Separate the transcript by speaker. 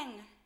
Speaker 1: morning.